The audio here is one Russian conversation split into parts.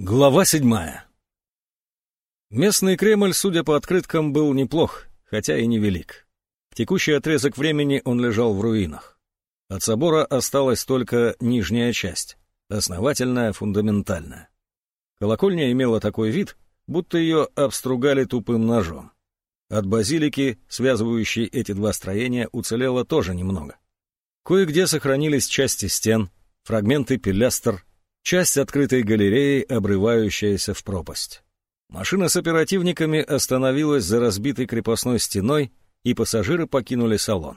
Глава седьмая. Местный Кремль, судя по открыткам, был неплох, хотя и невелик. В текущий отрезок времени он лежал в руинах. От собора осталась только нижняя часть, основательная, фундаментальная. Колокольня имела такой вид, будто ее обстругали тупым ножом. От базилики, связывающей эти два строения, уцелело тоже немного. Кое-где сохранились части стен, фрагменты пилястр, часть открытой галереи, обрывающаяся в пропасть. Машина с оперативниками остановилась за разбитой крепостной стеной, и пассажиры покинули салон.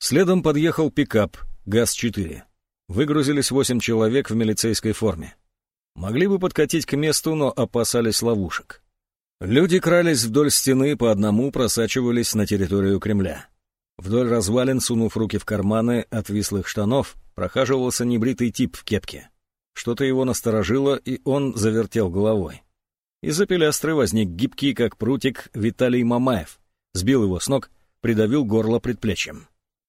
Следом подъехал пикап ГАЗ-4. Выгрузились восемь человек в милицейской форме. Могли бы подкатить к месту, но опасались ловушек. Люди крались вдоль стены, по одному просачивались на территорию Кремля. Вдоль развалин, сунув руки в карманы отвислых штанов, прохаживался небритый тип в кепке. Что-то его насторожило, и он завертел головой. Из-за пилястры возник гибкий, как прутик, Виталий Мамаев. Сбил его с ног, придавил горло предплечьем.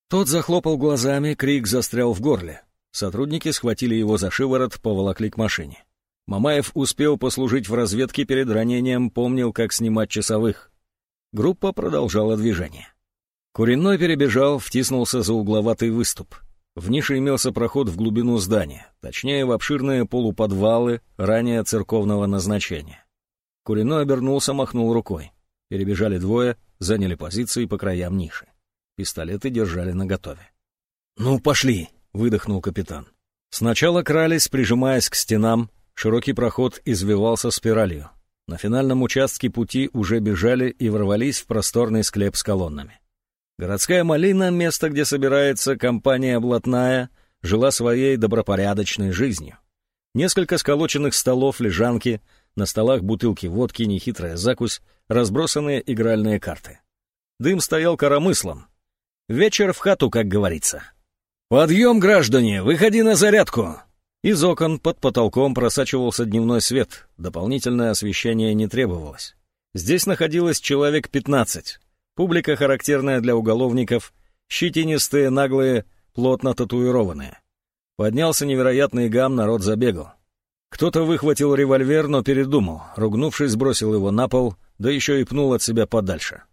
Тот захлопал глазами, крик застрял в горле. Сотрудники схватили его за шиворот, поволокли к машине. Мамаев успел послужить в разведке перед ранением, помнил, как снимать часовых. Группа продолжала движение. Куриной перебежал, втиснулся за угловатый выступ. В нише имелся проход в глубину здания, точнее, в обширные полуподвалы, ранее церковного назначения. Куриной обернулся, махнул рукой. Перебежали двое, заняли позиции по краям ниши. Пистолеты держали наготове. «Ну, пошли!» — выдохнул капитан. Сначала крались, прижимаясь к стенам, широкий проход извивался спиралью. На финальном участке пути уже бежали и ворвались в просторный склеп с колоннами. Городская малина, место, где собирается компания блатная, жила своей добропорядочной жизнью. Несколько сколоченных столов, лежанки, на столах бутылки водки, нехитрая закусь, разбросанные игральные карты. Дым стоял коромыслом. Вечер в хату, как говорится. «Подъем, граждане! Выходи на зарядку!» Из окон под потолком просачивался дневной свет, дополнительное освещение не требовалось. Здесь находилось человек пятнадцать. Публика, характерная для уголовников, щетинистые, наглые, плотно татуированные. Поднялся невероятный гам, народ забегал. Кто-то выхватил револьвер, но передумал, ругнувшись, бросил его на пол, да еще и пнул от себя подальше.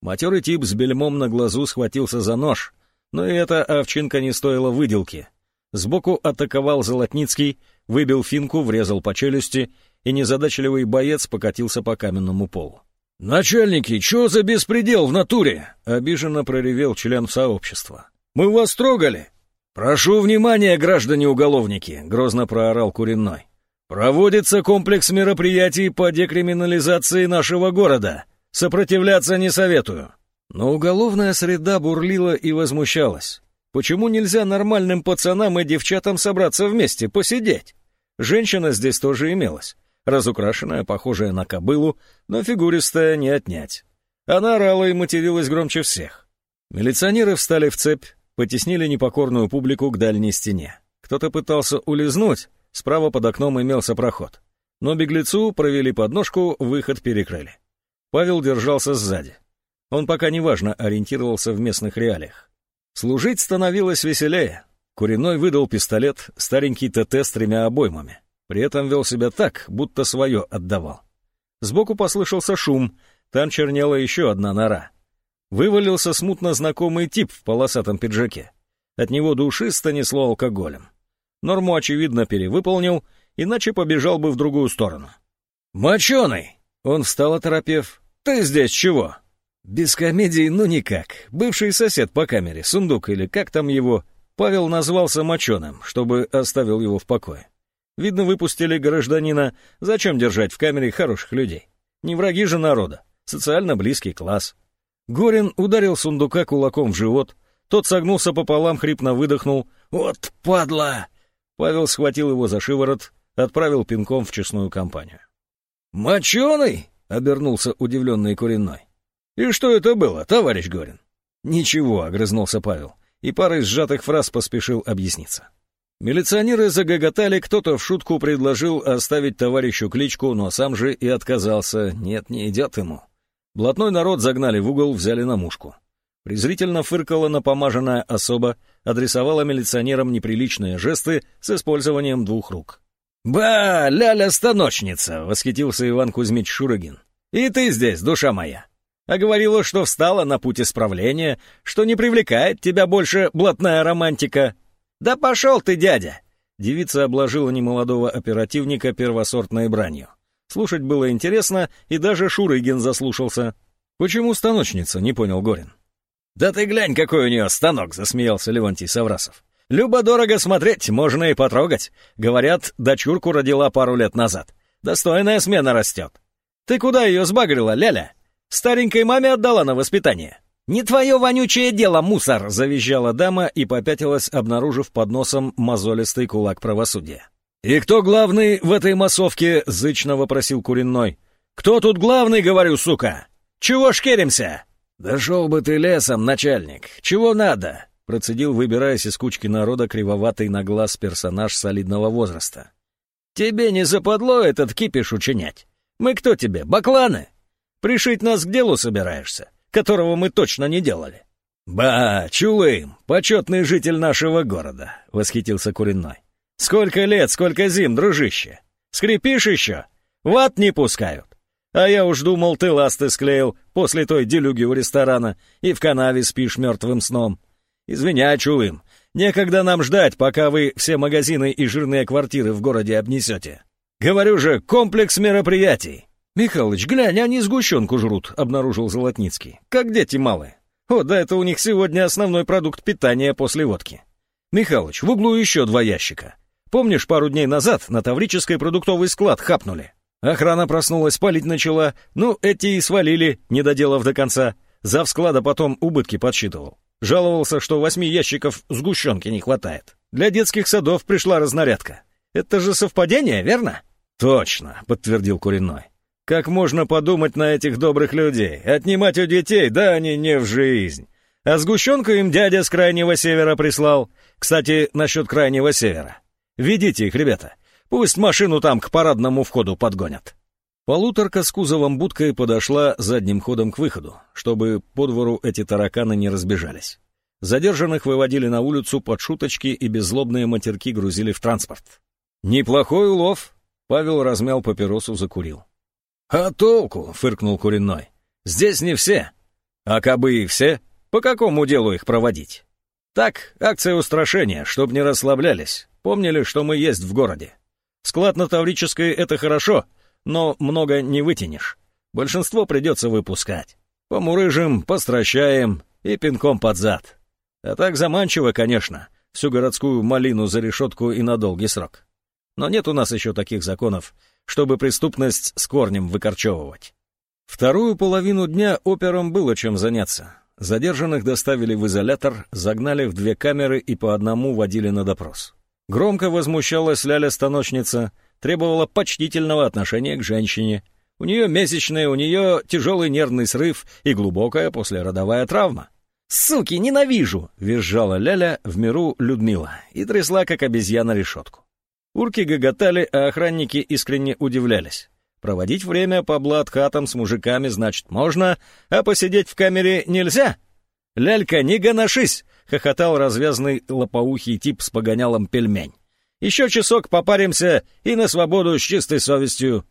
Матерый тип с бельмом на глазу схватился за нож, но и эта овчинка не стоила выделки. Сбоку атаковал Золотницкий, выбил финку, врезал по челюсти, и незадачливый боец покатился по каменному полу. «Начальники, что за беспредел в натуре?» — обиженно проревел член сообщества. «Мы вас трогали!» «Прошу внимания, граждане-уголовники!» — грозно проорал Куриной. «Проводится комплекс мероприятий по декриминализации нашего города. Сопротивляться не советую». Но уголовная среда бурлила и возмущалась. Почему нельзя нормальным пацанам и девчатам собраться вместе, посидеть? Женщина здесь тоже имелась разукрашенная, похожая на кобылу, но фигуристая не отнять. Она орала и материлась громче всех. Милиционеры встали в цепь, потеснили непокорную публику к дальней стене. Кто-то пытался улизнуть, справа под окном имелся проход. Но беглецу провели подножку, выход перекрыли. Павел держался сзади. Он пока неважно ориентировался в местных реалиях. Служить становилось веселее. Куриной выдал пистолет, старенький ТТ с тремя обоймами. При этом вел себя так, будто свое отдавал. Сбоку послышался шум, там чернела еще одна нора. Вывалился смутно знакомый тип в полосатом пиджаке. От него душисто несло алкоголем. Норму, очевидно, перевыполнил, иначе побежал бы в другую сторону. «Моченый!» — он встал, оторопев. «Ты здесь чего?» Без комедии ну никак. Бывший сосед по камере, сундук или как там его, Павел назвался моченым, чтобы оставил его в покое. Видно, выпустили гражданина. Зачем держать в камере хороших людей? Не враги же народа. Социально близкий класс. Горин ударил сундука кулаком в живот. Тот согнулся пополам, хрипно выдохнул. «Вот падла!» Павел схватил его за шиворот, отправил пинком в честную компанию. «Моченый?» — обернулся удивленный Куриной. «И что это было, товарищ Горин?» «Ничего», — огрызнулся Павел, и парой сжатых фраз поспешил объясниться. Милиционеры загоготали, кто-то в шутку предложил оставить товарищу кличку, но сам же и отказался. Нет, не идет ему. Блатной народ загнали в угол, взяли на мушку. Презрительно фыркала напомаженная особа, адресовала милиционерам неприличные жесты с использованием двух рук. «Ба, ляля-станочница!» — восхитился Иван Кузьмич Шурыгин. «И ты здесь, душа моя! А говорила, что встала на путь исправления, что не привлекает тебя больше блатная романтика. Да пошел ты, дядя!» Девица обложила немолодого оперативника первосортной бранью. Слушать было интересно, и даже Шурыгин заслушался. «Почему станочница?» — не понял Горин. «Да ты глянь, какой у нее станок!» — засмеялся Левантий Саврасов. «Любо-дорого смотреть, можно и потрогать. Говорят, дочурку родила пару лет назад. Достойная смена растет. Ты куда ее сбагрила, Ляля? Старенькой маме отдала на воспитание». «Не твое вонючее дело, мусор!» — завизжала дама и попятилась, обнаружив под носом мозолистый кулак правосудия. «И кто главный в этой массовке?» — зычно вопросил Куренной. «Кто тут главный, говорю, сука? Чего шкеримся?» «Да шел бы ты лесом, начальник! Чего надо?» Процедил, выбираясь из кучки народа, кривоватый на глаз персонаж солидного возраста. «Тебе не западло этот кипиш учинять? Мы кто тебе, бакланы? Пришить нас к делу собираешься, которого мы точно не делали?» «Ба, Чулым, почетный житель нашего города», — восхитился Куриной. «Сколько лет, сколько зим, дружище! Скрипишь еще? В ад не пускают!» А я уж думал, ты ласты склеил после той делюги у ресторана и в канаве спишь мертвым сном. Извиняй, Чулым, некогда нам ждать, пока вы все магазины и жирные квартиры в городе обнесете. Говорю же, комплекс мероприятий. Михалыч, глянь, они сгущенку жрут, обнаружил Золотницкий. Как дети малые. О, да это у них сегодня основной продукт питания после водки. Михалыч, в углу еще два ящика. Помнишь, пару дней назад на Таврический продуктовый склад хапнули? Охрана проснулась, палить начала. Ну, эти и свалили, не доделав до конца. Зав склада потом убытки подсчитывал. Жаловался, что восьми ящиков сгущенки не хватает. Для детских садов пришла разнарядка. Это же совпадение, верно? Точно, подтвердил Куриной. Как можно подумать на этих добрых людей? Отнимать у детей, да они не в жизнь. А сгущенку им дядя с Крайнего Севера прислал. Кстати, насчет Крайнего Севера. Ведите их, ребята. Пусть машину там к парадному входу подгонят». Полуторка с кузовом будкой подошла задним ходом к выходу, чтобы по двору эти тараканы не разбежались. Задержанных выводили на улицу под шуточки и беззлобные матерки грузили в транспорт. «Неплохой улов!» — Павел размял папиросу, закурил. «А толку?» — фыркнул Куриной. «Здесь не все. А кабы и все, по какому делу их проводить? Так, акция устрашения, чтоб не расслаблялись, помнили, что мы есть в городе. Склад на Таврической — это хорошо, но много не вытянешь. Большинство придется выпускать. Помурыжим, постращаем и пинком под зад. А так заманчиво, конечно, всю городскую малину за решетку и на долгий срок. Но нет у нас еще таких законов, чтобы преступность с корнем выкорчевывать. Вторую половину дня операм было чем заняться. Задержанных доставили в изолятор, загнали в две камеры и по одному водили на допрос. Громко возмущалась Ляля-станочница, требовала почтительного отношения к женщине. У нее месячные, у нее тяжелый нервный срыв и глубокая послеродовая травма. «Суки, ненавижу!» — визжала Ляля в миру Людмила и трясла, как обезьяна, решетку. Урки гоготали, а охранники искренне удивлялись. Проводить время по блатхатам с мужиками, значит, можно, а посидеть в камере нельзя. «Лялька, не гоношись! — хохотал развязный лопоухий тип с погонялом пельмень. «Еще часок попаримся и на свободу с чистой совестью».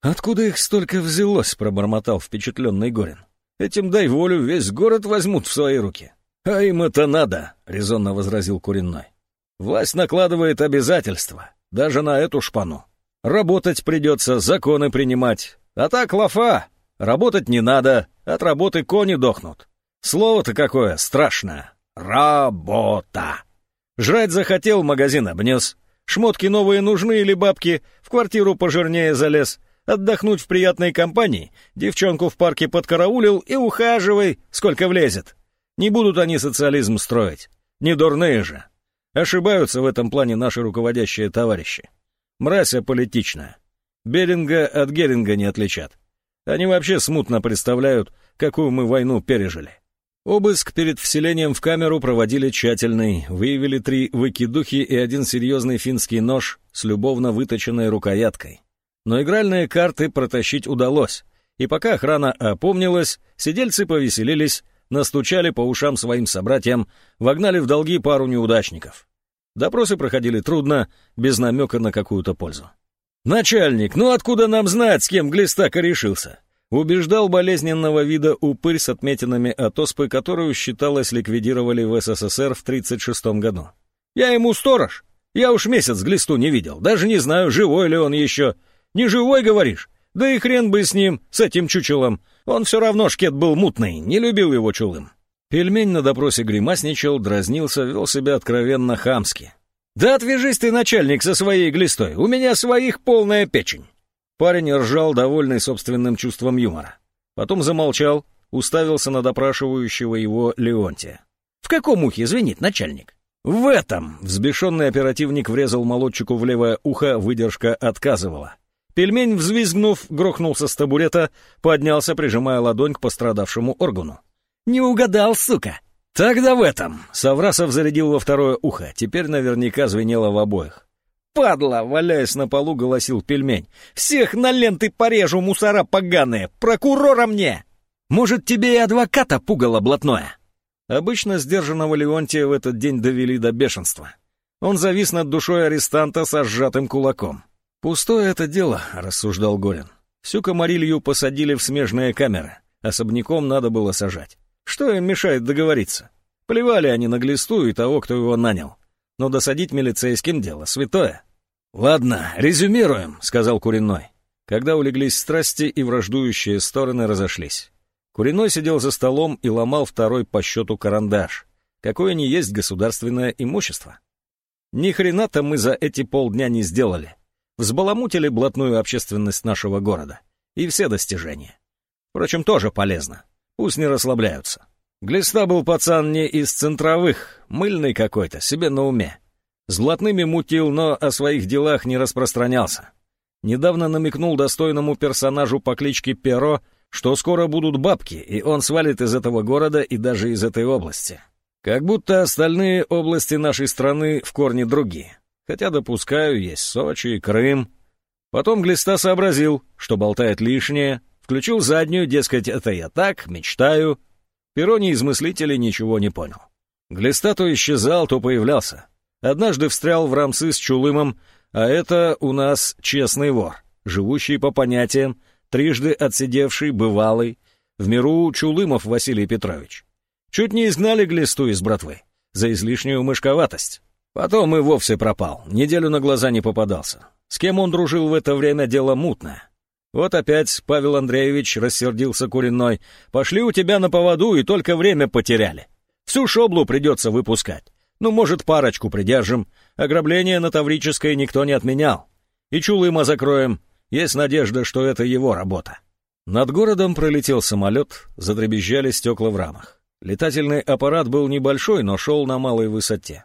«Откуда их столько взялось?» — пробормотал впечатленный Горин. «Этим дай волю, весь город возьмут в свои руки». «А им это надо», — резонно возразил Куренной. «Власть накладывает обязательства, даже на эту шпану. Работать придется, законы принимать. А так лафа. Работать не надо, от работы кони дохнут. Слово-то какое страшное. Работа. Жрать захотел, магазин обнес. Шмотки новые нужны или бабки, в квартиру пожирнее залез. Отдохнуть в приятной компании, девчонку в парке подкараулил и ухаживай, сколько влезет. Не будут они социализм строить. Не дурные же. Ошибаются в этом плане наши руководящие товарищи. Мразь политичная. Беринга от Геринга не отличат. Они вообще смутно представляют, какую мы войну пережили. Обыск перед вселением в камеру проводили тщательный, выявили три выкидухи и один серьезный финский нож с любовно выточенной рукояткой. Но игральные карты протащить удалось, и пока охрана опомнилась, сидельцы повеселились, настучали по ушам своим собратьям, вогнали в долги пару неудачников. Допросы проходили трудно, без намека на какую-то пользу. «Начальник, ну откуда нам знать, с кем Глиста корешился?» Убеждал болезненного вида упырь с отметинами от оспы, которую, считалось, ликвидировали в СССР в 1936 году. «Я ему сторож. Я уж месяц Глисту не видел. Даже не знаю, живой ли он еще. Не живой, говоришь? Да и хрен бы с ним, с этим чучелом. Он все равно шкет был мутный, не любил его чулым. Пельмень на допросе гримасничал, дразнился, вел себя откровенно хамски. «Да отвяжись ты, начальник, со своей глистой, у меня своих полная печень!» Парень ржал, довольный собственным чувством юмора. Потом замолчал, уставился на допрашивающего его Леонтия. «В каком ухе звенит начальник?» «В этом!» — взбешенный оперативник врезал молодчику в левое ухо, выдержка отказывала. Пельмень, взвизгнув, грохнулся с табурета, поднялся, прижимая ладонь к пострадавшему органу. «Не угадал, сука!» «Тогда в этом!» — Саврасов зарядил во второе ухо, теперь наверняка звенело в обоих. «Падла!» — валяясь на полу, голосил пельмень. «Всех на ленты порежу, мусора поганые! Прокурора мне!» «Может, тебе и адвоката пугало блатное?» Обычно сдержанного Леонтия в этот день довели до бешенства. Он завис над душой арестанта со сжатым кулаком. «Пустое это дело», — рассуждал Горин. «Всю комарилью посадили в смежные камеры. Особняком надо было сажать. Что им мешает договориться? Плевали они на глисту и того, кто его нанял. Но досадить милицейским дело святое». «Ладно, резюмируем», — сказал Куриной. Когда улеглись страсти и враждующие стороны разошлись. Куриной сидел за столом и ломал второй по счету карандаш. Какое не есть государственное имущество. Ни хрена-то мы за эти полдня не сделали взбаламутили блатную общественность нашего города. И все достижения. Впрочем, тоже полезно. Пусть не расслабляются. Глиста был пацан не из центровых, мыльный какой-то, себе на уме. С блатными мутил, но о своих делах не распространялся. Недавно намекнул достойному персонажу по кличке Перо, что скоро будут бабки, и он свалит из этого города и даже из этой области. Как будто остальные области нашей страны в корне другие. Хотя, допускаю, есть Сочи и Крым. Потом Глиста сообразил, что болтает лишнее, включил заднюю, дескать, это я так, мечтаю. Пероний из мыслителей ничего не понял. Глиста то исчезал, то появлялся. Однажды встрял в рамсы с Чулымом, а это у нас честный вор, живущий по понятиям, трижды отсидевший, бывалый, в миру Чулымов Василий Петрович. Чуть не изгнали Глисту из братвы за излишнюю мышковатость. Потом и вовсе пропал, неделю на глаза не попадался. С кем он дружил в это время, дело мутное. Вот опять Павел Андреевич рассердился куриной. «Пошли у тебя на поводу и только время потеряли. Всю шоблу придется выпускать. Ну, может, парочку придержим. Ограбление на Таврической никто не отменял. И Чулыма закроем. Есть надежда, что это его работа». Над городом пролетел самолет, задребезжали стекла в рамах. Летательный аппарат был небольшой, но шел на малой высоте.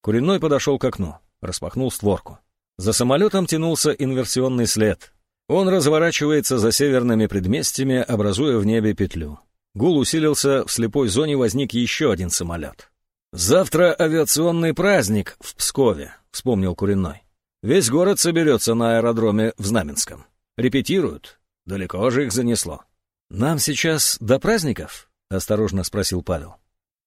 Куриной подошел к окну, распахнул створку. За самолетом тянулся инверсионный след. Он разворачивается за северными предместьями, образуя в небе петлю. Гул усилился, в слепой зоне возник еще один самолет. «Завтра авиационный праздник в Пскове», — вспомнил Куриной. «Весь город соберется на аэродроме в Знаменском. Репетируют. Далеко же их занесло». «Нам сейчас до праздников?» — осторожно спросил Павел.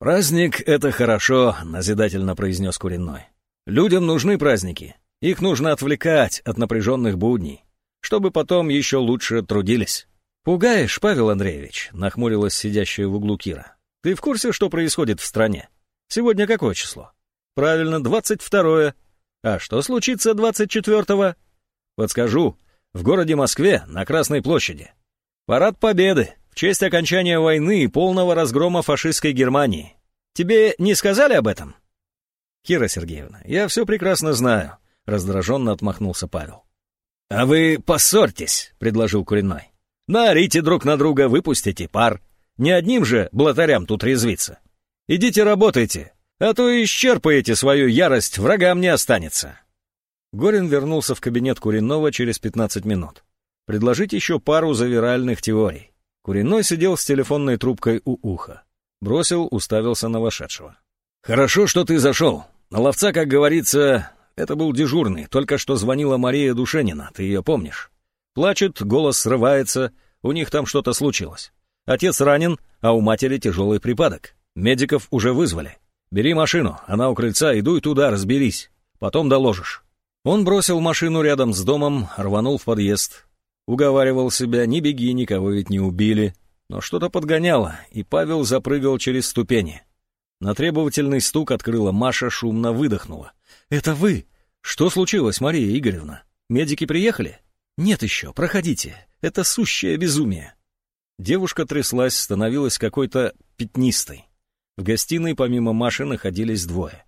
«Праздник — это хорошо», — назидательно произнес Куриной. «Людям нужны праздники. Их нужно отвлекать от напряженных будней, чтобы потом еще лучше трудились». «Пугаешь, Павел Андреевич», — нахмурилась сидящая в углу Кира. «Ты в курсе, что происходит в стране? Сегодня какое число?» «Правильно, двадцать второе. А что случится двадцать четвертого?» «Подскажу. В городе Москве, на Красной площади. Парад Победы в честь окончания войны и полного разгрома фашистской Германии. Тебе не сказали об этом? Кира Сергеевна, я все прекрасно знаю, раздраженно отмахнулся Павел. А вы поссорьтесь, предложил Куриной. Наорите друг на друга, выпустите пар. Не одним же блатарям тут резвиться. Идите работайте, а то исчерпаете свою ярость, врагам не останется. Горин вернулся в кабинет Куринова через 15 минут. Предложить еще пару завиральных теорий. Куриной сидел с телефонной трубкой у уха. Бросил, уставился на вошедшего. «Хорошо, что ты зашел. На ловца, как говорится, это был дежурный. Только что звонила Мария Душенина, ты ее помнишь? Плачет, голос срывается, у них там что-то случилось. Отец ранен, а у матери тяжелый припадок. Медиков уже вызвали. Бери машину, она у крыльца, идуй туда, разберись. Потом доложишь». Он бросил машину рядом с домом, рванул в подъезд. Уговаривал себя, не беги, никого ведь не убили. Но что-то подгоняло, и Павел запрыгал через ступени. На требовательный стук открыла Маша, шумно выдохнула. «Это вы? Что случилось, Мария Игоревна? Медики приехали?» «Нет еще, проходите. Это сущее безумие». Девушка тряслась, становилась какой-то пятнистой. В гостиной помимо Маши находились двое.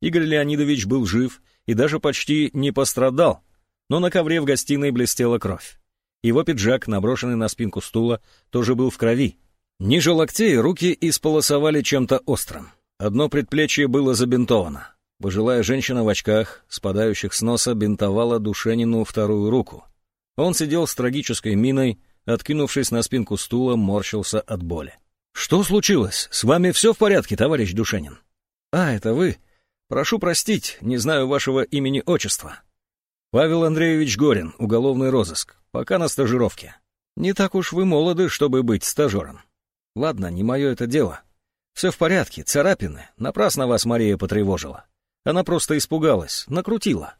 Игорь Леонидович был жив и даже почти не пострадал, но на ковре в гостиной блестела кровь. Его пиджак, наброшенный на спинку стула, тоже был в крови. Ниже локтей руки исполосовали чем-то острым. Одно предплечье было забинтовано. Пожилая женщина в очках, спадающих с носа, бинтовала Душенину вторую руку. Он сидел с трагической миной, откинувшись на спинку стула, морщился от боли. «Что случилось? С вами все в порядке, товарищ Душенин?» «А, это вы? Прошу простить, не знаю вашего имени-отчества». «Павел Андреевич Горин, уголовный розыск. Пока на стажировке. Не так уж вы молоды, чтобы быть стажером. Ладно, не мое это дело. Все в порядке, царапины. Напрасно вас Мария потревожила. Она просто испугалась, накрутила».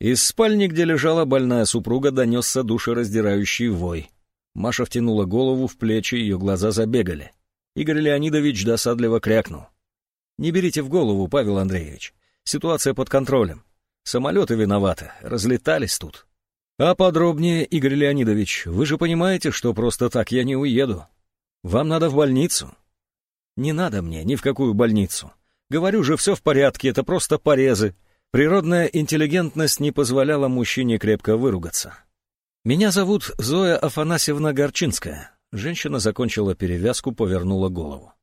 Из спальни, где лежала больная супруга, донесся душераздирающий вой. Маша втянула голову в плечи, ее глаза забегали. Игорь Леонидович досадливо крякнул. «Не берите в голову, Павел Андреевич. Ситуация под контролем. Самолеты виноваты, разлетались тут». «А подробнее, Игорь Леонидович, вы же понимаете, что просто так я не уеду. Вам надо в больницу». «Не надо мне ни в какую больницу. Говорю же, все в порядке, это просто порезы». Природная интеллигентность не позволяла мужчине крепко выругаться. «Меня зовут Зоя Афанасьевна Горчинская. Женщина закончила перевязку, повернула голову.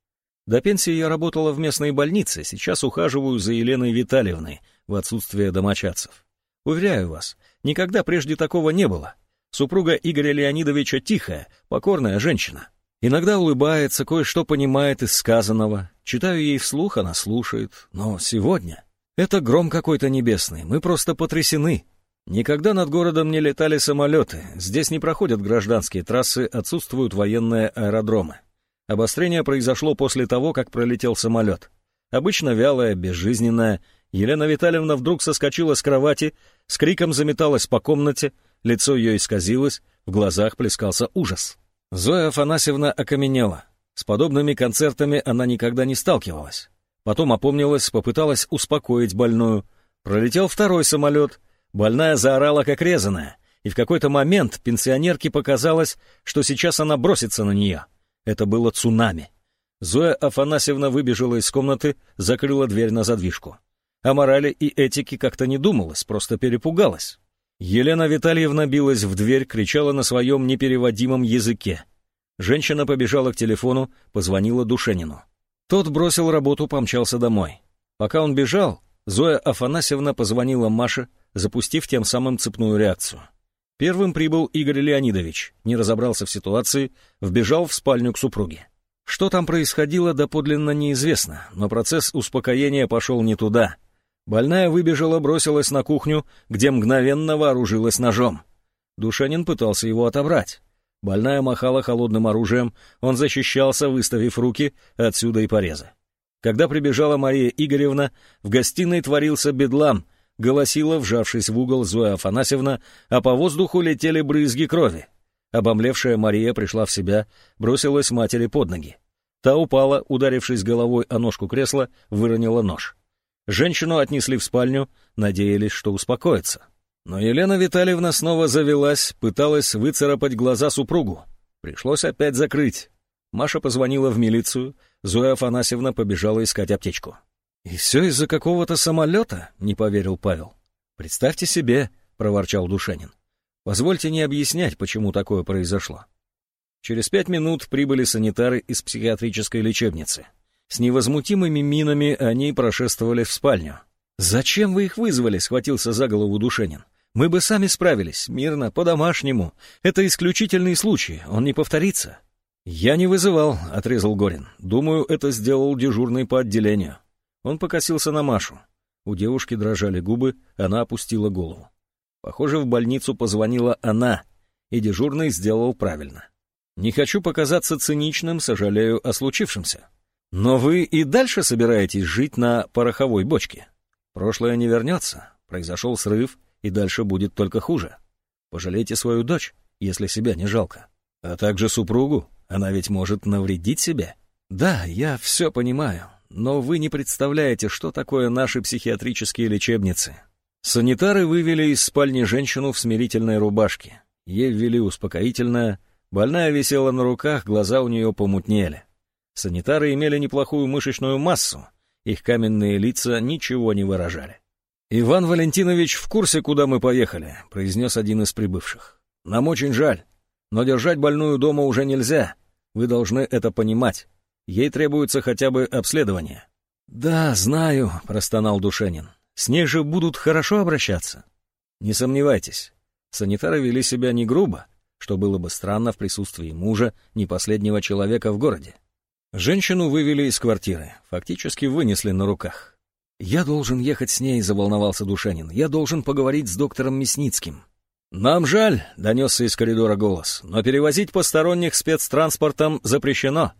До пенсии я работала в местной больнице, сейчас ухаживаю за Еленой Витальевной в отсутствие домочадцев. Уверяю вас, никогда прежде такого не было. Супруга Игоря Леонидовича тихая, покорная женщина. Иногда улыбается, кое-что понимает из сказанного. Читаю ей вслух, она слушает. Но сегодня... Это гром какой-то небесный, мы просто потрясены. Никогда над городом не летали самолеты, здесь не проходят гражданские трассы, отсутствуют военные аэродромы. Обострение произошло после того, как пролетел самолет. Обычно вялая, безжизненная, Елена Витальевна вдруг соскочила с кровати, с криком заметалась по комнате, лицо ее исказилось, в глазах плескался ужас. Зоя Афанасьевна окаменела. С подобными концертами она никогда не сталкивалась. Потом опомнилась, попыталась успокоить больную. Пролетел второй самолет — Больная заорала, как резаная, и в какой-то момент пенсионерке показалось, что сейчас она бросится на нее. Это было цунами. Зоя Афанасьевна выбежала из комнаты, закрыла дверь на задвижку. О морали и этике как-то не думалось, просто перепугалась. Елена Витальевна билась в дверь, кричала на своем непереводимом языке. Женщина побежала к телефону, позвонила Душенину. Тот бросил работу, помчался домой. Пока он бежал, Зоя Афанасьевна позвонила Маше, запустив тем самым цепную реакцию. Первым прибыл Игорь Леонидович, не разобрался в ситуации, вбежал в спальню к супруге. Что там происходило, доподлинно неизвестно, но процесс успокоения пошел не туда. Больная выбежала, бросилась на кухню, где мгновенно вооружилась ножом. Душанин пытался его отобрать. Больная махала холодным оружием, он защищался, выставив руки, отсюда и порезы. Когда прибежала Мария Игоревна, в гостиной творился бедлам — голосила, вжавшись в угол Зоя Афанасьевна, а по воздуху летели брызги крови. Обомлевшая Мария пришла в себя, бросилась матери под ноги. Та упала, ударившись головой о ножку кресла, выронила нож. Женщину отнесли в спальню, надеялись, что успокоится. Но Елена Витальевна снова завелась, пыталась выцарапать глаза супругу. Пришлось опять закрыть. Маша позвонила в милицию, Зоя Афанасьевна побежала искать аптечку. «И все из-за какого-то самолета?» — не поверил Павел. «Представьте себе», — проворчал Душанин. «Позвольте не объяснять, почему такое произошло». Через пять минут прибыли санитары из психиатрической лечебницы. С невозмутимыми минами они прошествовали в спальню. «Зачем вы их вызвали?» — схватился за голову Душенин. «Мы бы сами справились, мирно, по-домашнему. Это исключительный случай, он не повторится». «Я не вызывал», — отрезал Горин. «Думаю, это сделал дежурный по отделению». Он покосился на Машу. У девушки дрожали губы, она опустила голову. Похоже, в больницу позвонила она, и дежурный сделал правильно. Не хочу показаться циничным, сожалею о случившемся. Но вы и дальше собираетесь жить на пороховой бочке. Прошлое не вернется, произошел срыв, и дальше будет только хуже. Пожалейте свою дочь, если себя не жалко. А также супругу, она ведь может навредить себе. Да, я все понимаю, но вы не представляете, что такое наши психиатрические лечебницы. Санитары вывели из спальни женщину в смирительной рубашке. Ей ввели успокоительное, больная висела на руках, глаза у нее помутнели. Санитары имели неплохую мышечную массу, их каменные лица ничего не выражали. «Иван Валентинович в курсе, куда мы поехали», — произнес один из прибывших. «Нам очень жаль, но держать больную дома уже нельзя. Вы должны это понимать. Ей требуется хотя бы обследование». «Да, знаю», — простонал Душенин. «С ней же будут хорошо обращаться». «Не сомневайтесь. Санитары вели себя не грубо, что было бы странно в присутствии мужа, не последнего человека в городе. Женщину вывели из квартиры, фактически вынесли на руках. «Я должен ехать с ней», — заволновался Душанин. «Я должен поговорить с доктором Мясницким». «Нам жаль», — донесся из коридора голос, «но перевозить посторонних спецтранспортом запрещено».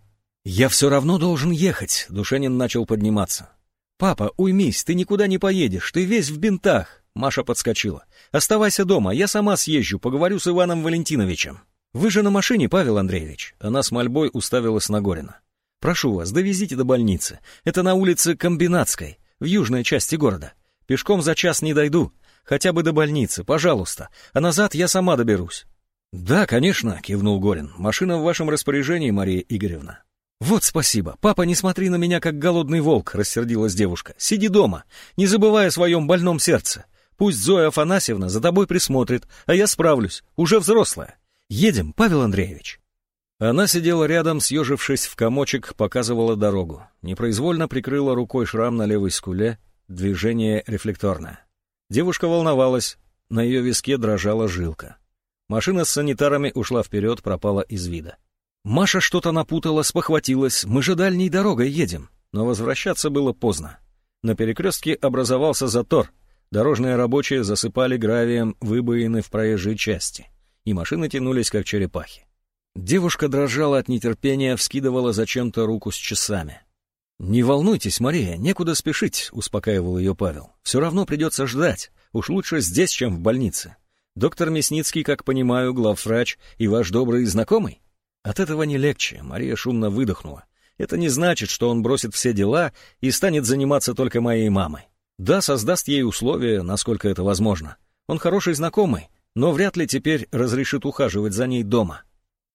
«Я все равно должен ехать», — Душанин начал подниматься. «Папа, уймись, ты никуда не поедешь, ты весь в бинтах», — Маша подскочила. «Оставайся дома, я сама съезжу, поговорю с Иваном Валентиновичем». «Вы же на машине, Павел Андреевич?» Она с мольбой уставилась на Горина. «Прошу вас, довезите до больницы. Это на улице Комбинатской в южной части города. Пешком за час не дойду. Хотя бы до больницы, пожалуйста. А назад я сама доберусь». «Да, конечно», — кивнул Горин. «Машина в вашем распоряжении, Мария Игоревна». «Вот спасибо. Папа, не смотри на меня, как голодный волк», — рассердилась девушка. «Сиди дома, не забывай о своем больном сердце. Пусть Зоя Афанасьевна за тобой присмотрит, а я справлюсь, уже взрослая. Едем, Павел Андреевич». Она сидела рядом, съежившись в комочек, показывала дорогу. Непроизвольно прикрыла рукой шрам на левой скуле, движение рефлекторное. Девушка волновалась, на ее виске дрожала жилка. Машина с санитарами ушла вперед, пропала из вида. Маша что-то напутала, спохватилась, мы же дальней дорогой едем. Но возвращаться было поздно. На перекрестке образовался затор. Дорожные рабочие засыпали гравием выбоины в проезжей части, и машины тянулись, как черепахи. Девушка дрожала от нетерпения, вскидывала зачем-то руку с часами. «Не волнуйтесь, Мария, некуда спешить», — успокаивал ее Павел. «Все равно придется ждать. Уж лучше здесь, чем в больнице. Доктор Мясницкий, как понимаю, главврач и ваш добрый знакомый?» От этого не легче, Мария шумно выдохнула. Это не значит, что он бросит все дела и станет заниматься только моей мамой. Да, создаст ей условия, насколько это возможно. Он хороший знакомый, но вряд ли теперь разрешит ухаживать за ней дома.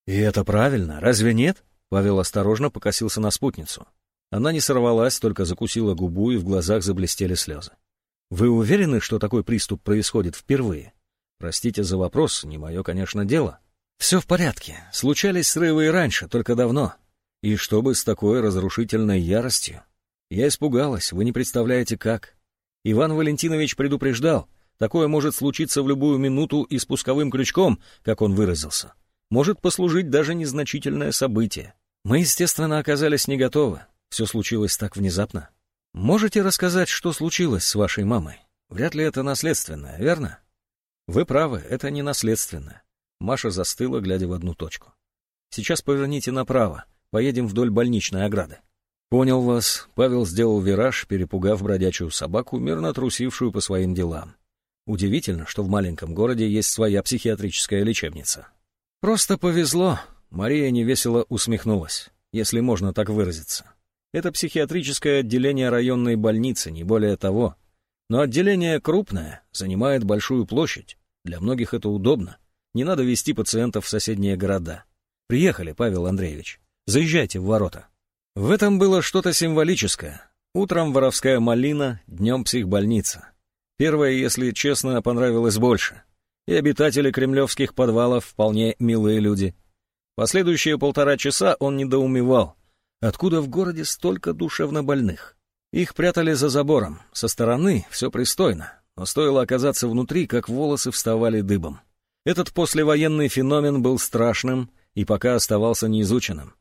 «И это правильно, разве нет?» Павел осторожно покосился на спутницу. Она не сорвалась, только закусила губу, и в глазах заблестели слезы. «Вы уверены, что такой приступ происходит впервые? Простите за вопрос, не мое, конечно, дело. Все в порядке, случались срывы и раньше, только давно. И чтобы с такой разрушительной яростью? Я испугалась, вы не представляете как. Иван Валентинович предупреждал, такое может случиться в любую минуту и спусковым крючком, как он выразился может послужить даже незначительное событие. Мы, естественно, оказались не готовы. Все случилось так внезапно. Можете рассказать, что случилось с вашей мамой? Вряд ли это наследственное, верно? Вы правы, это не наследственное. Маша застыла, глядя в одну точку. Сейчас поверните направо, поедем вдоль больничной ограды. Понял вас. Павел сделал вираж, перепугав бродячую собаку, мирно трусившую по своим делам. Удивительно, что в маленьком городе есть своя психиатрическая лечебница. «Просто повезло», — Мария невесело усмехнулась, если можно так выразиться. «Это психиатрическое отделение районной больницы, не более того. Но отделение крупное, занимает большую площадь. Для многих это удобно. Не надо вести пациентов в соседние города. Приехали, Павел Андреевич. Заезжайте в ворота». В этом было что-то символическое. Утром воровская малина, днем психбольница. Первое, если честно, понравилось больше — и обитатели кремлевских подвалов вполне милые люди. Последующие полтора часа он недоумевал, откуда в городе столько душевнобольных. Их прятали за забором, со стороны все пристойно, но стоило оказаться внутри, как волосы вставали дыбом. Этот послевоенный феномен был страшным и пока оставался неизученным.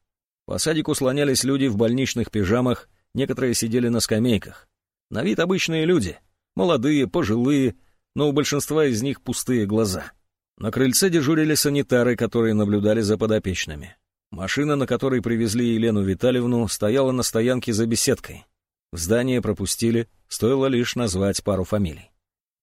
По садику слонялись люди в больничных пижамах, некоторые сидели на скамейках. На вид обычные люди, молодые, пожилые, но у большинства из них пустые глаза. На крыльце дежурили санитары, которые наблюдали за подопечными. Машина, на которой привезли Елену Витальевну, стояла на стоянке за беседкой. В здание пропустили, стоило лишь назвать пару фамилий.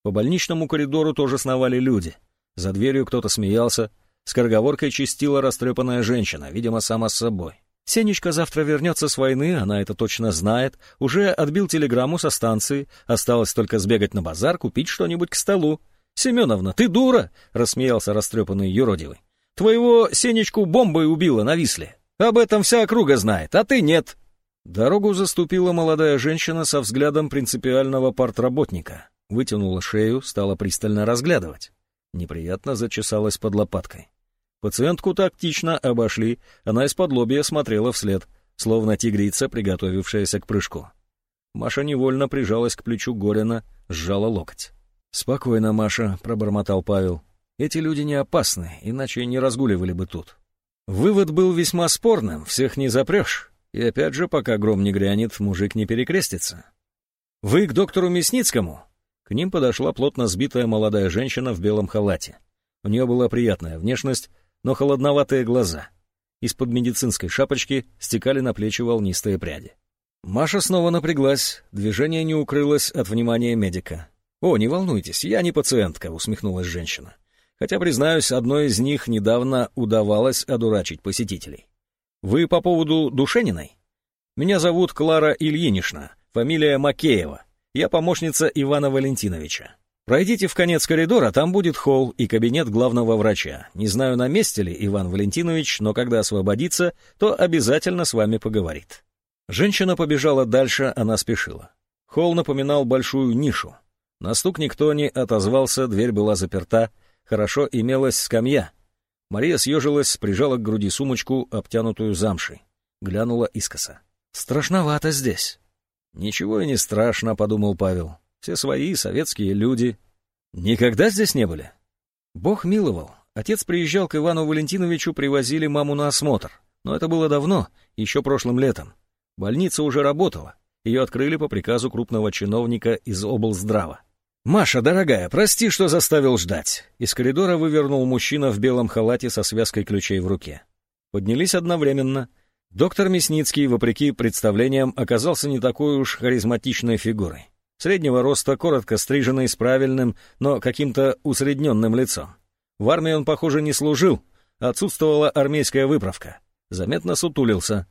По больничному коридору тоже сновали люди. За дверью кто-то смеялся. Скороговоркой чистила растрепанная женщина, видимо, сама с собой. Сенечка завтра вернется с войны, она это точно знает. Уже отбил телеграмму со станции. Осталось только сбегать на базар, купить что-нибудь к столу. «Семеновна, ты дура!» — рассмеялся растрепанный юродивый. «Твоего Сенечку бомбой убила на Висле. Об этом вся округа знает, а ты нет». Дорогу заступила молодая женщина со взглядом принципиального портработника. Вытянула шею, стала пристально разглядывать. Неприятно зачесалась под лопаткой. Пациентку тактично обошли, она из-под лобья смотрела вслед, словно тигрица, приготовившаяся к прыжку. Маша невольно прижалась к плечу Горина, сжала локоть. «Спокойно, Маша», — пробормотал Павел. «Эти люди не опасны, иначе не разгуливали бы тут». Вывод был весьма спорным, всех не запрешь. И опять же, пока гром не грянет, мужик не перекрестится. «Вы к доктору Мясницкому?» К ним подошла плотно сбитая молодая женщина в белом халате. У нее была приятная внешность, но холодноватые глаза. Из-под медицинской шапочки стекали на плечи волнистые пряди. Маша снова напряглась, движение не укрылось от внимания медика. «О, не волнуйтесь, я не пациентка», — усмехнулась женщина. Хотя, признаюсь, одной из них недавно удавалось одурачить посетителей. «Вы по поводу Душениной?» «Меня зовут Клара Ильинична, фамилия Макеева. Я помощница Ивана Валентиновича. Пройдите в конец коридора, там будет холл и кабинет главного врача. Не знаю, на месте ли Иван Валентинович, но когда освободится, то обязательно с вами поговорит». Женщина побежала дальше, она спешила. Холл напоминал большую нишу. На стук никто не отозвался, дверь была заперта, хорошо имелась скамья. Мария съежилась, прижала к груди сумочку, обтянутую замшей. Глянула искоса. «Страшновато здесь». «Ничего и не страшно», — подумал Павел. Все свои, советские люди. Никогда здесь не были? Бог миловал. Отец приезжал к Ивану Валентиновичу, привозили маму на осмотр. Но это было давно, еще прошлым летом. Больница уже работала. Ее открыли по приказу крупного чиновника из облздрава. «Маша, дорогая, прости, что заставил ждать». Из коридора вывернул мужчина в белом халате со связкой ключей в руке. Поднялись одновременно. Доктор Мясницкий, вопреки представлениям, оказался не такой уж харизматичной фигурой среднего роста, коротко стриженный, с правильным, но каким-то усредненным лицом. В армии он, похоже, не служил, отсутствовала армейская выправка. Заметно сутулился.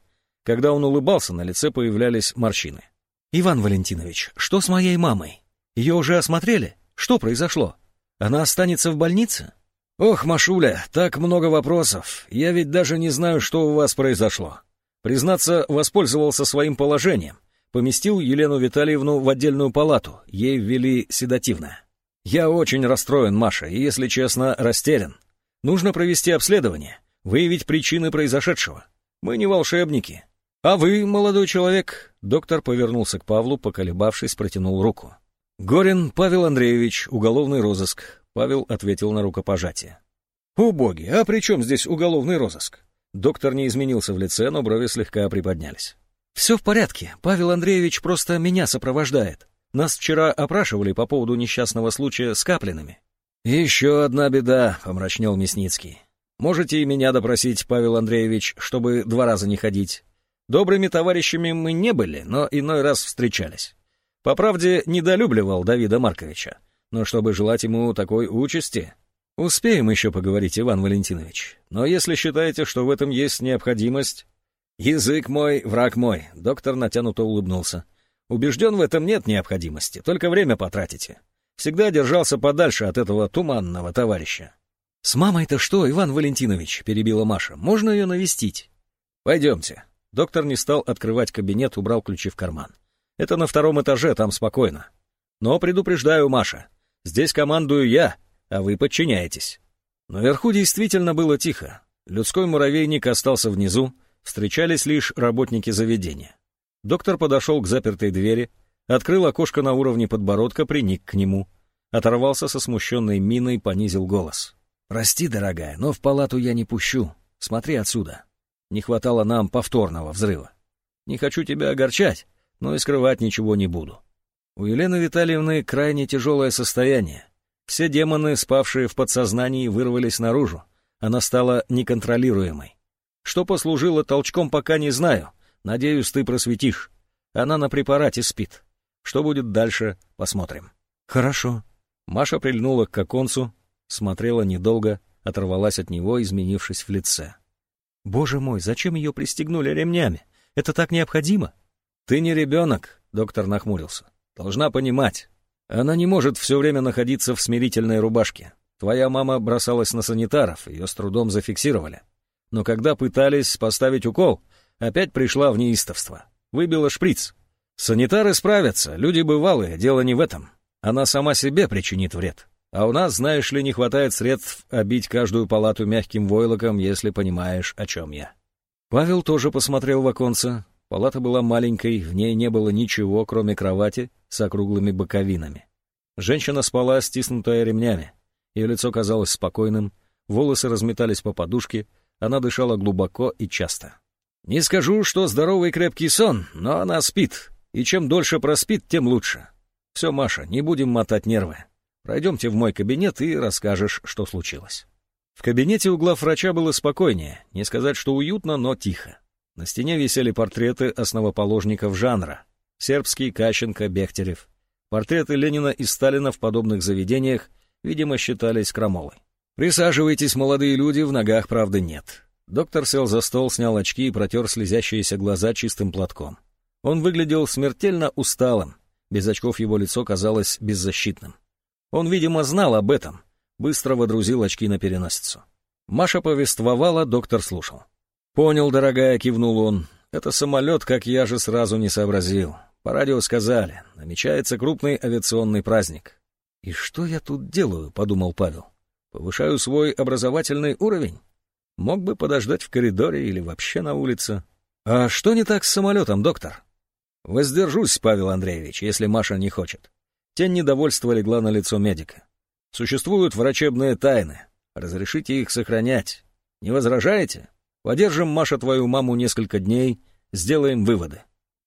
Когда он улыбался, на лице появлялись морщины. «Иван Валентинович, что с моей мамой? Ее уже осмотрели? Что произошло? Она останется в больнице?» «Ох, Машуля, так много вопросов. Я ведь даже не знаю, что у вас произошло. Признаться, воспользовался своим положением поместил Елену Витальевну в отдельную палату, ей ввели седативное. Я очень расстроен, Маша, и, если честно, растерян. Нужно провести обследование, выявить причины произошедшего. Мы не волшебники. А вы, молодой человек, доктор повернулся к Павлу, поколебавшись, протянул руку. Горин Павел Андреевич, уголовный розыск. Павел ответил на рукопожатие. «О боги, а при чем здесь уголовный розыск?» Доктор не изменился в лице, но брови слегка приподнялись. «Все в порядке. Павел Андреевич просто меня сопровождает. Нас вчера опрашивали по поводу несчастного случая с Каплинами». «Еще одна беда», — помрачнел Мясницкий. «Можете и меня допросить, Павел Андреевич, чтобы два раза не ходить. Добрыми товарищами мы не были, но иной раз встречались. По правде, недолюбливал Давида Марковича, но чтобы желать ему такой участи...» «Успеем еще поговорить, Иван Валентинович. Но если считаете, что в этом есть необходимость, «Язык мой, враг мой», — доктор натянуто улыбнулся. «Убежден в этом нет необходимости, только время потратите. Всегда держался подальше от этого туманного товарища». «С мамой-то что, Иван Валентинович?» — перебила Маша. «Можно ее навестить?» «Пойдемте». Доктор не стал открывать кабинет, убрал ключи в карман. «Это на втором этаже, там спокойно. Но предупреждаю, Маша, здесь командую я, а вы подчиняетесь». Наверху действительно было тихо. Людской муравейник остался внизу, встречались лишь работники заведения. Доктор подошел к запертой двери, открыл окошко на уровне подбородка, приник к нему. Оторвался со смущенной миной, понизил голос. «Прости, дорогая, но в палату я не пущу. Смотри отсюда. Не хватало нам повторного взрыва. Не хочу тебя огорчать, но и скрывать ничего не буду. У Елены Витальевны крайне тяжелое состояние. Все демоны, спавшие в подсознании, вырвались наружу. Она стала неконтролируемой. Что послужило толчком, пока не знаю. Надеюсь, ты просветишь. Она на препарате спит. Что будет дальше, посмотрим. Хорошо. Маша прильнула к оконцу, смотрела недолго, оторвалась от него, изменившись в лице. «Боже мой, зачем ее пристегнули ремнями? Это так необходимо?» «Ты не ребенок», — доктор нахмурился. «Должна понимать. Она не может все время находиться в смирительной рубашке. Твоя мама бросалась на санитаров, ее с трудом зафиксировали. Но когда пытались поставить укол, опять пришла в неистовство. Выбила шприц. Санитары справятся, люди бывалые, дело не в этом. Она сама себе причинит вред. А у нас, знаешь ли, не хватает средств обить каждую палату мягким войлоком, если понимаешь, о чем я. Павел тоже посмотрел в оконце. Палата была маленькой, в ней не было ничего, кроме кровати с округлыми боковинами. Женщина спала, стиснутая ремнями. Ее лицо казалось спокойным, волосы разметались по подушке, она дышала глубоко и часто. «Не скажу, что здоровый крепкий сон, но она спит, и чем дольше проспит, тем лучше. Все, Маша, не будем мотать нервы. Пройдемте в мой кабинет и расскажешь, что случилось». В кабинете у главврача было спокойнее, не сказать, что уютно, но тихо. На стене висели портреты основоположников жанра. Сербский, Кащенко, Бехтерев. Портреты Ленина и Сталина в подобных заведениях, видимо, считались крамолой. «Присаживайтесь, молодые люди, в ногах, правда, нет». Доктор сел за стол, снял очки и протер слезящиеся глаза чистым платком. Он выглядел смертельно усталым, без очков его лицо казалось беззащитным. Он, видимо, знал об этом, быстро водрузил очки на переносицу. Маша повествовала, доктор слушал. «Понял, дорогая», — кивнул он. «Это самолет, как я же сразу не сообразил. По радио сказали, намечается крупный авиационный праздник». «И что я тут делаю?» — подумал Павел. «Повышаю свой образовательный уровень? Мог бы подождать в коридоре или вообще на улице. А что не так с самолетом, доктор?» «Воздержусь, Павел Андреевич, если Маша не хочет». Тень недовольства легла на лицо медика. «Существуют врачебные тайны. Разрешите их сохранять. Не возражаете? Подержим, Маша, твою маму несколько дней, сделаем выводы».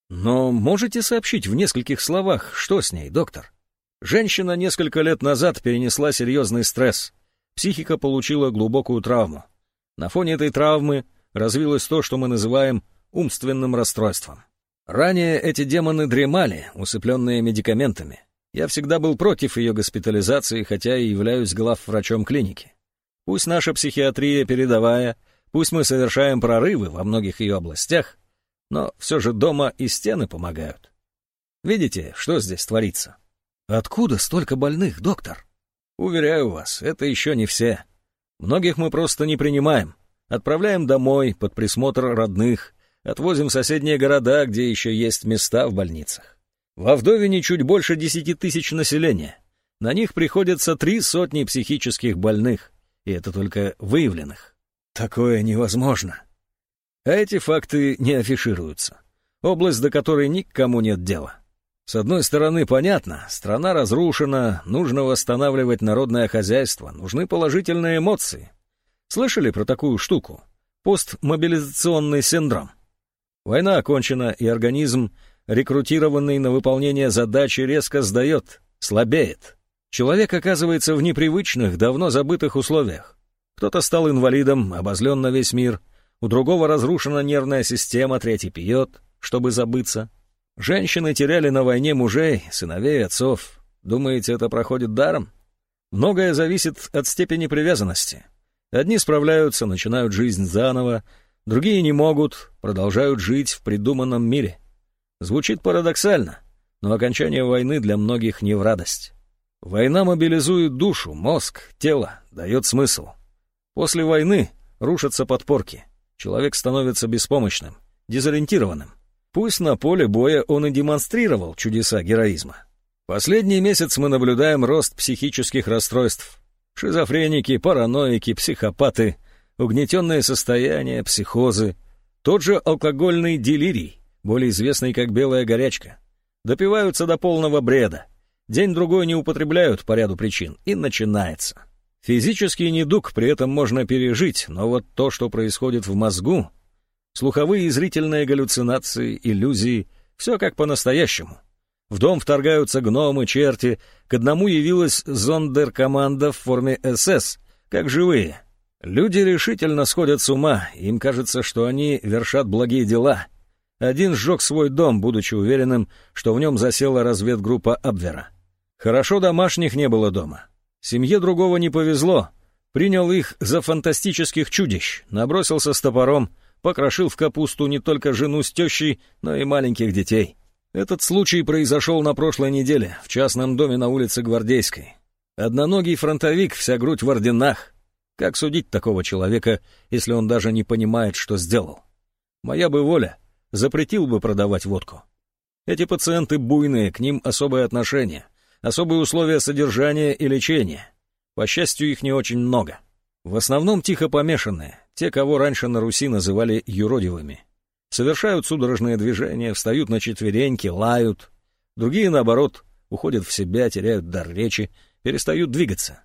«Но можете сообщить в нескольких словах, что с ней, доктор?» Женщина несколько лет назад перенесла серьезный стресс. Психика получила глубокую травму. На фоне этой травмы развилось то, что мы называем умственным расстройством. Ранее эти демоны дремали, усыпленные медикаментами. Я всегда был против ее госпитализации, хотя и являюсь главврачом клиники. Пусть наша психиатрия передовая, пусть мы совершаем прорывы во многих ее областях, но все же дома и стены помогают. Видите, что здесь творится? Откуда столько больных, доктор? Уверяю вас, это еще не все. Многих мы просто не принимаем. Отправляем домой под присмотр родных, Отвозим в соседние города, где еще есть места в больницах. Во Вдовине чуть больше десяти тысяч населения. На них приходится три сотни психических больных, и это только выявленных. Такое невозможно. А эти факты не афишируются. Область, до которой никому нет дела. С одной стороны, понятно, страна разрушена, нужно восстанавливать народное хозяйство, нужны положительные эмоции. Слышали про такую штуку? Постмобилизационный синдром. Война окончена, и организм, рекрутированный на выполнение задачи, резко сдает, слабеет. Человек оказывается в непривычных, давно забытых условиях. Кто-то стал инвалидом, обозлен на весь мир, у другого разрушена нервная система, третий пьет, чтобы забыться. Женщины теряли на войне мужей, сыновей, отцов. Думаете, это проходит даром? Многое зависит от степени привязанности. Одни справляются, начинают жизнь заново, Другие не могут, продолжают жить в придуманном мире. Звучит парадоксально, но окончание войны для многих не в радость. Война мобилизует душу, мозг, тело, дает смысл. После войны рушатся подпорки. Человек становится беспомощным, дезориентированным. Пусть на поле боя он и демонстрировал чудеса героизма. Последний месяц мы наблюдаем рост психических расстройств. Шизофреники, параноики, психопаты — угнетенное состояние, психозы, тот же алкогольный делирий, более известный как белая горячка. Допиваются до полного бреда. День-другой не употребляют по ряду причин, и начинается. Физический недуг при этом можно пережить, но вот то, что происходит в мозгу, слуховые и зрительные галлюцинации, иллюзии, все как по-настоящему. В дом вторгаются гномы, черти, к одному явилась зондеркоманда в форме СС, как живые. Люди решительно сходят с ума, им кажется, что они вершат благие дела. Один сжег свой дом, будучи уверенным, что в нем засела разведгруппа Абвера. Хорошо домашних не было дома. Семье другого не повезло. Принял их за фантастических чудищ, набросился с топором, покрошил в капусту не только жену с тещей, но и маленьких детей. Этот случай произошел на прошлой неделе в частном доме на улице Гвардейской. Одноногий фронтовик, вся грудь в орденах. Как судить такого человека, если он даже не понимает, что сделал? Моя бы воля, запретил бы продавать водку. Эти пациенты буйные, к ним особое отношение, особые условия содержания и лечения. По счастью, их не очень много. В основном тихо помешанные, те, кого раньше на Руси называли юродивыми. Совершают судорожные движения, встают на четвереньки, лают. Другие, наоборот, уходят в себя, теряют дар речи, перестают двигаться.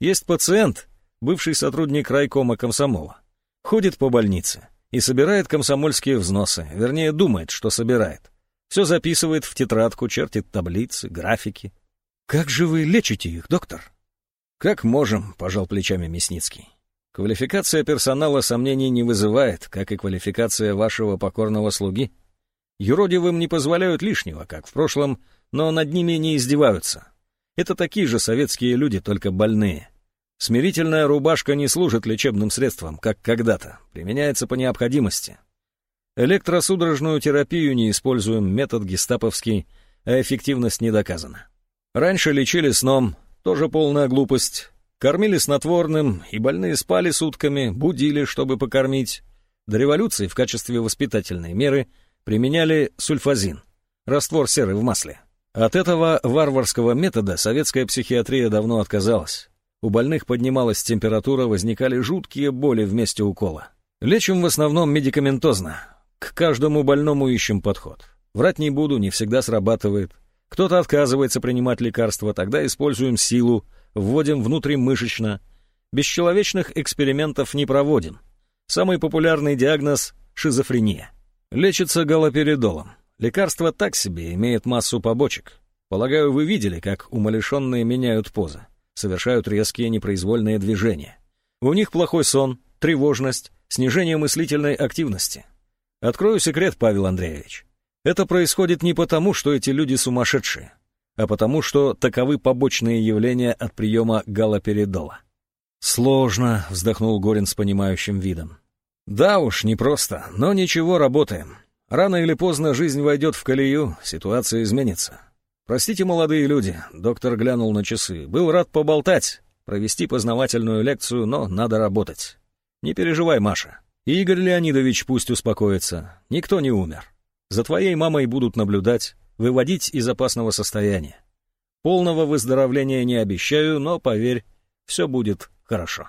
Есть пациент, бывший сотрудник райкома комсомола. Ходит по больнице и собирает комсомольские взносы, вернее, думает, что собирает. Все записывает в тетрадку, чертит таблицы, графики. «Как же вы лечите их, доктор?» «Как можем», — пожал плечами Мясницкий. «Квалификация персонала сомнений не вызывает, как и квалификация вашего покорного слуги. Юродивым не позволяют лишнего, как в прошлом, но над ними не издеваются. Это такие же советские люди, только больные. Смирительная рубашка не служит лечебным средством, как когда-то, применяется по необходимости. Электросудорожную терапию не используем, метод гестаповский, а эффективность не доказана. Раньше лечили сном, тоже полная глупость. Кормили снотворным, и больные спали сутками, будили, чтобы покормить. До революции в качестве воспитательной меры применяли сульфазин, раствор серы в масле. От этого варварского метода советская психиатрия давно отказалась. У больных поднималась температура, возникали жуткие боли в укола. Лечим в основном медикаментозно. К каждому больному ищем подход. Врать не буду, не всегда срабатывает. Кто-то отказывается принимать лекарства, тогда используем силу, вводим внутримышечно. Бесчеловечных экспериментов не проводим. Самый популярный диагноз — шизофрения. Лечится галоперидолом. Лекарство так себе, имеет массу побочек. Полагаю, вы видели, как умалишенные меняют позы, совершают резкие непроизвольные движения. У них плохой сон, тревожность, снижение мыслительной активности. Открою секрет, Павел Андреевич. Это происходит не потому, что эти люди сумасшедшие, а потому, что таковы побочные явления от приема галоперидола. «Сложно», — вздохнул Горин с понимающим видом. «Да уж, непросто, но ничего, работаем. Рано или поздно жизнь войдет в колею, ситуация изменится. Простите, молодые люди», — доктор глянул на часы. «Был рад поболтать, провести познавательную лекцию, но надо работать. Не переживай, Маша. Игорь Леонидович пусть успокоится. Никто не умер. За твоей мамой будут наблюдать, выводить из опасного состояния. Полного выздоровления не обещаю, но, поверь, все будет хорошо.